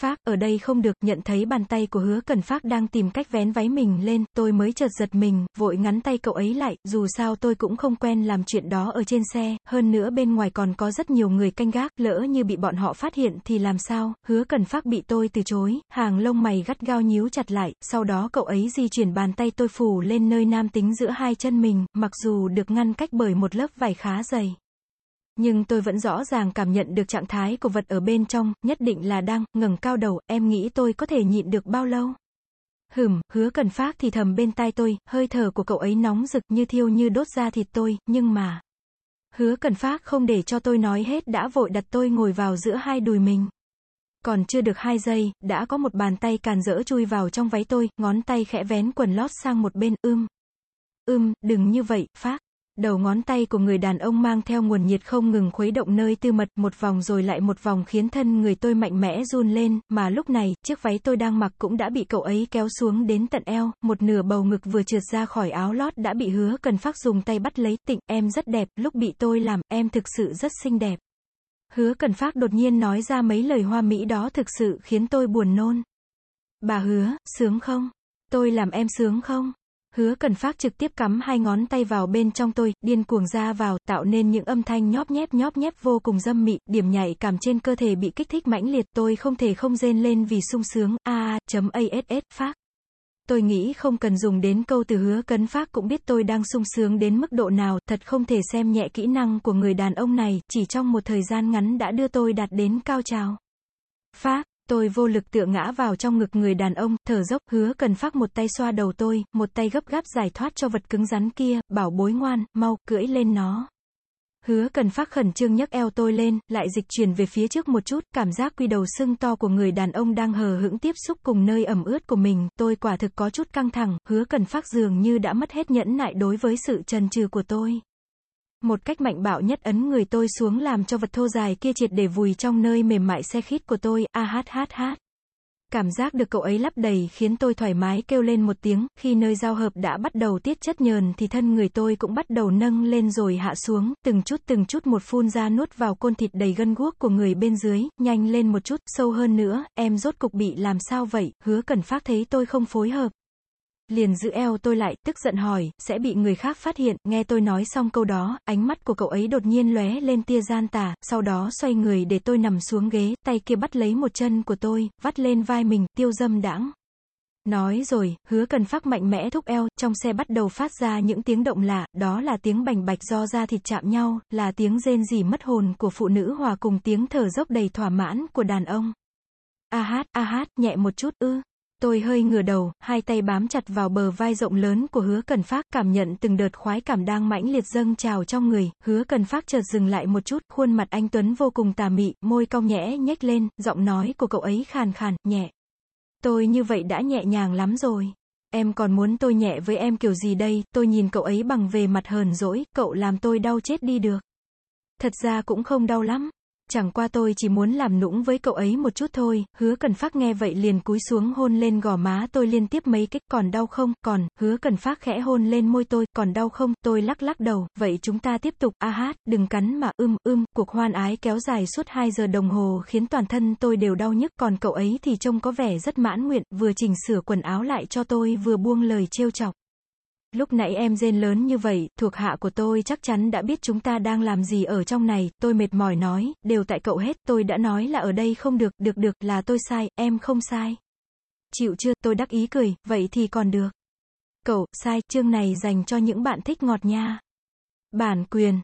Phác, ở đây không được, nhận thấy bàn tay của hứa cần Phác đang tìm cách vén váy mình lên, tôi mới chợt giật mình, vội ngắn tay cậu ấy lại, dù sao tôi cũng không quen làm chuyện đó ở trên xe, hơn nữa bên ngoài còn có rất nhiều người canh gác, lỡ như bị bọn họ phát hiện thì làm sao, hứa cần Phác bị tôi từ chối, hàng lông mày gắt gao nhíu chặt lại, sau đó cậu ấy di chuyển bàn tay tôi phủ lên nơi nam tính giữa hai chân mình, mặc dù được ngăn cách bởi một lớp vải khá dày. Nhưng tôi vẫn rõ ràng cảm nhận được trạng thái của vật ở bên trong, nhất định là đang, ngẩng cao đầu, em nghĩ tôi có thể nhịn được bao lâu? Hửm, hứa cần phát thì thầm bên tai tôi, hơi thở của cậu ấy nóng rực như thiêu như đốt ra thịt tôi, nhưng mà... Hứa cần phát không để cho tôi nói hết đã vội đặt tôi ngồi vào giữa hai đùi mình. Còn chưa được hai giây, đã có một bàn tay càn rỡ chui vào trong váy tôi, ngón tay khẽ vén quần lót sang một bên, ưm. Ưm, đừng như vậy, phát. Đầu ngón tay của người đàn ông mang theo nguồn nhiệt không ngừng khuấy động nơi tư mật một vòng rồi lại một vòng khiến thân người tôi mạnh mẽ run lên, mà lúc này, chiếc váy tôi đang mặc cũng đã bị cậu ấy kéo xuống đến tận eo, một nửa bầu ngực vừa trượt ra khỏi áo lót đã bị hứa cần phát dùng tay bắt lấy, tịnh, em rất đẹp, lúc bị tôi làm, em thực sự rất xinh đẹp. Hứa cần phát đột nhiên nói ra mấy lời hoa mỹ đó thực sự khiến tôi buồn nôn. Bà hứa, sướng không? Tôi làm em sướng không? Hứa cần phát trực tiếp cắm hai ngón tay vào bên trong tôi, điên cuồng ra vào, tạo nên những âm thanh nhóp nhép nhóp nhép vô cùng dâm mị, điểm nhạy cảm trên cơ thể bị kích thích mãnh liệt, tôi không thể không rên lên vì sung sướng, a chấm ass phát. Tôi nghĩ không cần dùng đến câu từ hứa cấn phát cũng biết tôi đang sung sướng đến mức độ nào, thật không thể xem nhẹ kỹ năng của người đàn ông này, chỉ trong một thời gian ngắn đã đưa tôi đạt đến cao trào. Phát, Tôi vô lực tựa ngã vào trong ngực người đàn ông, thở dốc, hứa cần phát một tay xoa đầu tôi, một tay gấp gáp giải thoát cho vật cứng rắn kia, bảo bối ngoan, mau, cưỡi lên nó. Hứa cần phát khẩn trương nhấc eo tôi lên, lại dịch chuyển về phía trước một chút, cảm giác quy đầu sưng to của người đàn ông đang hờ hững tiếp xúc cùng nơi ẩm ướt của mình, tôi quả thực có chút căng thẳng, hứa cần phát dường như đã mất hết nhẫn nại đối với sự trần trừ của tôi. Một cách mạnh bạo nhất ấn người tôi xuống làm cho vật thô dài kia triệt để vùi trong nơi mềm mại xe khít của tôi, a hát hát hát. Cảm giác được cậu ấy lắp đầy khiến tôi thoải mái kêu lên một tiếng, khi nơi giao hợp đã bắt đầu tiết chất nhờn thì thân người tôi cũng bắt đầu nâng lên rồi hạ xuống, từng chút từng chút một phun ra nuốt vào côn thịt đầy gân guốc của người bên dưới, nhanh lên một chút, sâu hơn nữa, em rốt cục bị làm sao vậy, hứa cần phát thấy tôi không phối hợp liền giữ eo tôi lại, tức giận hỏi, sẽ bị người khác phát hiện, nghe tôi nói xong câu đó, ánh mắt của cậu ấy đột nhiên lóe lên tia gian tà, sau đó xoay người để tôi nằm xuống ghế, tay kia bắt lấy một chân của tôi, vắt lên vai mình, tiêu dâm đãng. Nói rồi, hứa cần phát mạnh mẽ thúc eo, trong xe bắt đầu phát ra những tiếng động lạ, đó là tiếng bành bạch do da thịt chạm nhau, là tiếng rên rỉ mất hồn của phụ nữ hòa cùng tiếng thở dốc đầy thỏa mãn của đàn ông. A hát, a hát, nhẹ một chút, ư. Tôi hơi ngửa đầu, hai tay bám chặt vào bờ vai rộng lớn của hứa cần phát, cảm nhận từng đợt khoái cảm đang mãnh liệt dâng trào trong người, hứa cần phát chợt dừng lại một chút, khuôn mặt anh Tuấn vô cùng tà mị, môi cong nhẽ nhếch lên, giọng nói của cậu ấy khàn khàn, nhẹ. Tôi như vậy đã nhẹ nhàng lắm rồi. Em còn muốn tôi nhẹ với em kiểu gì đây, tôi nhìn cậu ấy bằng về mặt hờn dỗi, cậu làm tôi đau chết đi được. Thật ra cũng không đau lắm. Chẳng qua tôi chỉ muốn làm nũng với cậu ấy một chút thôi, hứa cần phát nghe vậy liền cúi xuống hôn lên gò má tôi liên tiếp mấy kích, còn đau không, còn, hứa cần phát khẽ hôn lên môi tôi, còn đau không, tôi lắc lắc đầu, vậy chúng ta tiếp tục, a hát, đừng cắn mà. Ưm ưm, cuộc hoan ái kéo dài suốt 2 giờ đồng hồ khiến toàn thân tôi đều đau nhức, còn cậu ấy thì trông có vẻ rất mãn nguyện, vừa chỉnh sửa quần áo lại cho tôi vừa buông lời trêu chọc. Lúc nãy em rên lớn như vậy, thuộc hạ của tôi chắc chắn đã biết chúng ta đang làm gì ở trong này, tôi mệt mỏi nói, đều tại cậu hết, tôi đã nói là ở đây không được, được được, là tôi sai, em không sai. Chịu chưa, tôi đắc ý cười, vậy thì còn được. Cậu, sai, chương này dành cho những bạn thích ngọt nha. Bản quyền